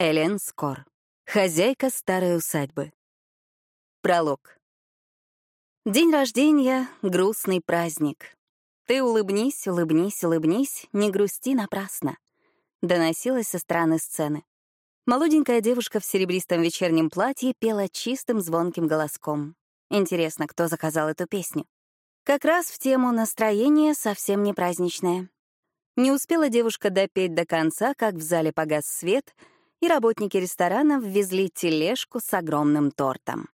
Элен Скор. Хозяйка старой усадьбы. Пролог. День рождения — грустный праздник. Ты улыбнись, улыбнись, улыбнись, не грусти напрасно. Доносилась со стороны сцены. Молоденькая девушка в серебристом вечернем платье пела чистым звонким голоском. Интересно, кто заказал эту песню? Как раз в тему настроение совсем не праздничное. Не успела девушка допеть до конца, как в зале погас свет — и работники ресторана ввезли тележку с огромным тортом.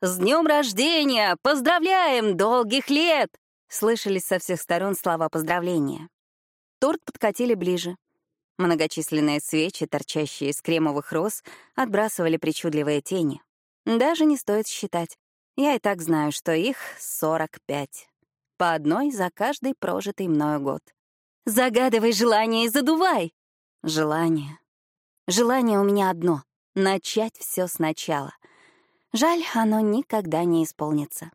«С днем рождения! Поздравляем! Долгих лет!» Слышались со всех сторон слова поздравления. Торт подкатили ближе. Многочисленные свечи, торчащие из кремовых роз, отбрасывали причудливые тени. Даже не стоит считать. Я и так знаю, что их 45. По одной за каждый прожитый мною год. «Загадывай желание и задувай!» Желание. Желание у меня одно — начать все сначала. Жаль, оно никогда не исполнится.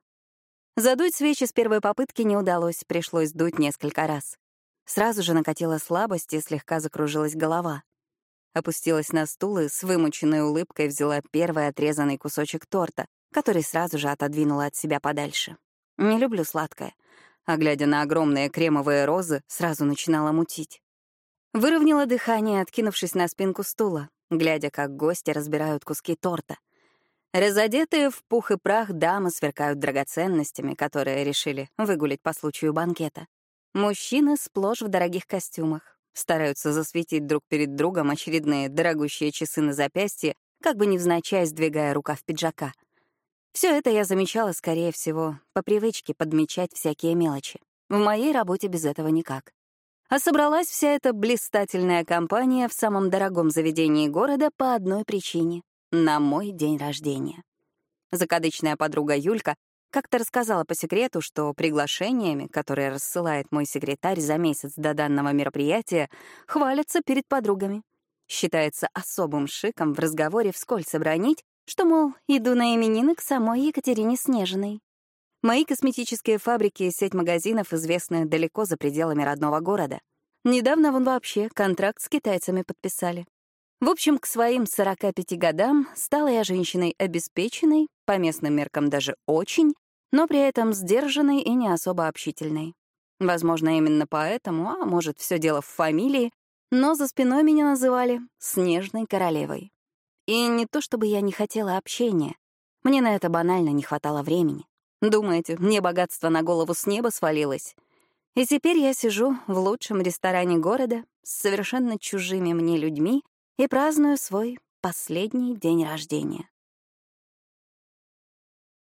Задуть свечи с первой попытки не удалось, пришлось дуть несколько раз. Сразу же накатила слабость и слегка закружилась голова. Опустилась на стул и с вымученной улыбкой взяла первый отрезанный кусочек торта, который сразу же отодвинула от себя подальше. Не люблю сладкое, а глядя на огромные кремовые розы, сразу начинала мутить. Выровняла дыхание, откинувшись на спинку стула, глядя, как гости разбирают куски торта. Разодетые в пух и прах дамы сверкают драгоценностями, которые решили выгулить по случаю банкета. Мужчины сплошь в дорогих костюмах, стараются засветить друг перед другом очередные дорогущие часы на запястье, как бы невзначай сдвигая рукав пиджака. Все это я замечала, скорее всего, по привычке подмечать всякие мелочи. В моей работе без этого никак. А собралась вся эта блистательная компания в самом дорогом заведении города по одной причине — на мой день рождения. Закадычная подруга Юлька как-то рассказала по секрету, что приглашениями, которые рассылает мой секретарь за месяц до данного мероприятия, хвалятся перед подругами. Считается особым шиком в разговоре вскользь обронить, что, мол, иду на именины к самой Екатерине Снежиной. Мои косметические фабрики и сеть магазинов известны далеко за пределами родного города. Недавно вон вообще контракт с китайцами подписали. В общем, к своим 45 годам стала я женщиной обеспеченной, по местным меркам даже очень, но при этом сдержанной и не особо общительной. Возможно, именно поэтому, а может, все дело в фамилии, но за спиной меня называли «Снежной королевой». И не то чтобы я не хотела общения, мне на это банально не хватало времени. Думаете, мне богатство на голову с неба свалилось? И теперь я сижу в лучшем ресторане города с совершенно чужими мне людьми и праздную свой последний день рождения.